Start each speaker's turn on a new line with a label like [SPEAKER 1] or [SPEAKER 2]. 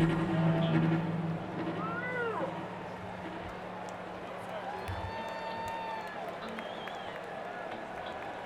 [SPEAKER 1] you.